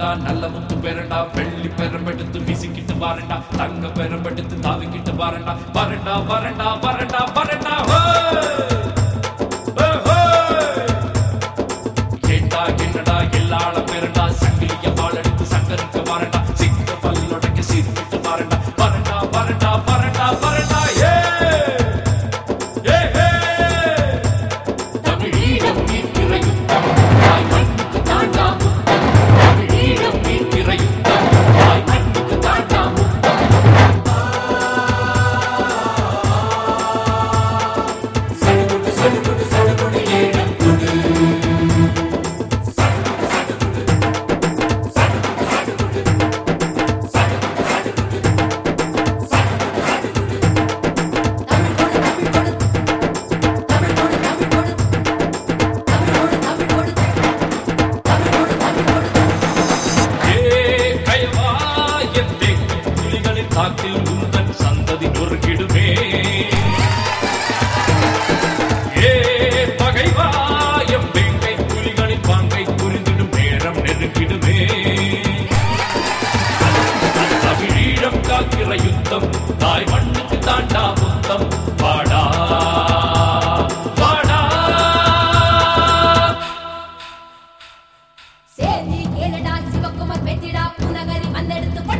போறண்டா நல்ல முத்து பெறண்டா வெள்ளி பெறம்பெடுத்து விசிக்கிட்டு வாரண்டா தங்க பெறம்பெடுத்து தாவிக்கிட்டு வாரண்டா வரண்டா வரண்டா வரண்டா வரண்டா. புனகரி வந்தெடுத்து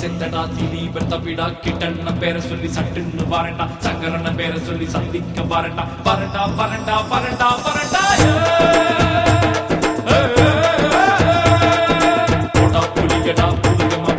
செத்தடா திலீபர் தவிடா கிட்டண்ண பேரை சொல்லி சட்டுன்னு வரண்டா சங்கரன பேரை சொல்லி சந்திக்க வரண்டா வரண்டா வரண்டா வரண்டா வரண்டா புலிகடா புலிகமா